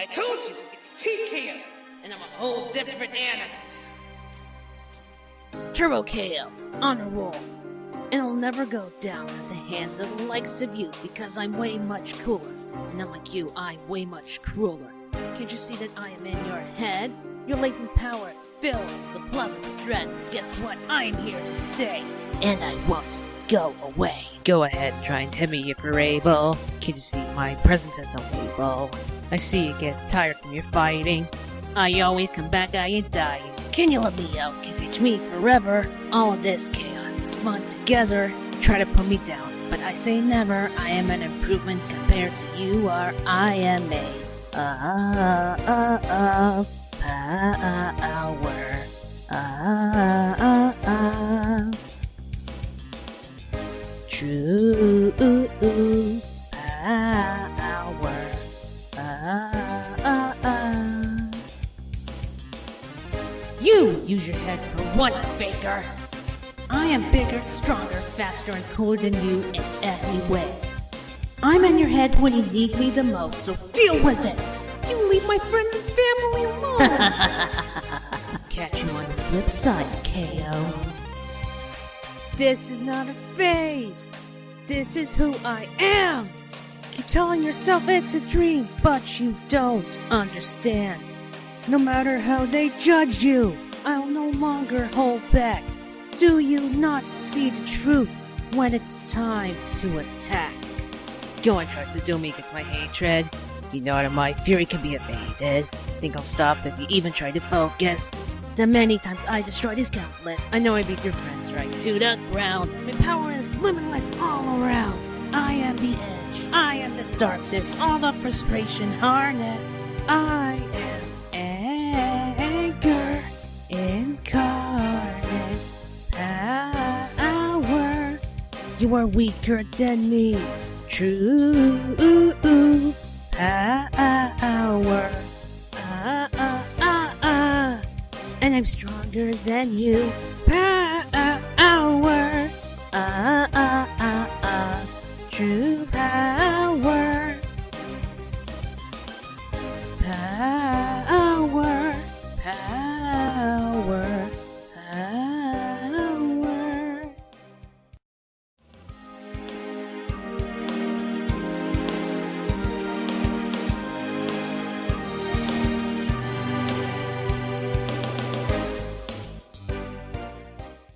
I told you, it's TKO, and I'm a whole different animal. Turbo KO, honor roll. And I'll never go down at the hands of the likes of you because I'm way much cooler. And unlike you, I'm way much crueler. Can't you see that I am in your head? Your latent power fills the with dread. Guess what? I'm here to stay. And I won't go away. Go ahead and try and hit me if you're able. Can't you see my presence has no label? I see you get tired from your fighting. I always come back, I ain't dying. Can you let me out? Can reach me forever? All of this chaos is fun together. Try to put me down, but I say never. I am an improvement compared to you are. I am a uh, uh, uh, power. You use your head for once, Baker. I am bigger, stronger, faster, and cooler than you in every way. I'm in your head when you need me the most, so deal with it. You leave my friends and family alone. Catch you on the flip side, KO. This is not a phase. This is who I am. Keep telling yourself it's a dream, but you don't understand. No matter how they judge you, I'll no longer hold back. Do you not see the truth when it's time to attack? Go and try to do me against my hatred. You know that my fury can be evaded. Think I'll stop if you even try to focus. The many times I destroyed is countless. I know I beat your friends right to the ground. My power is limitless all around. I am the edge. I am the darkness. All the frustration harnessed. I am You are weaker than me. True power. Ah, ah, ah, ah. And I'm stronger than you. Power. Ah, ah, ah, ah. True power. Power.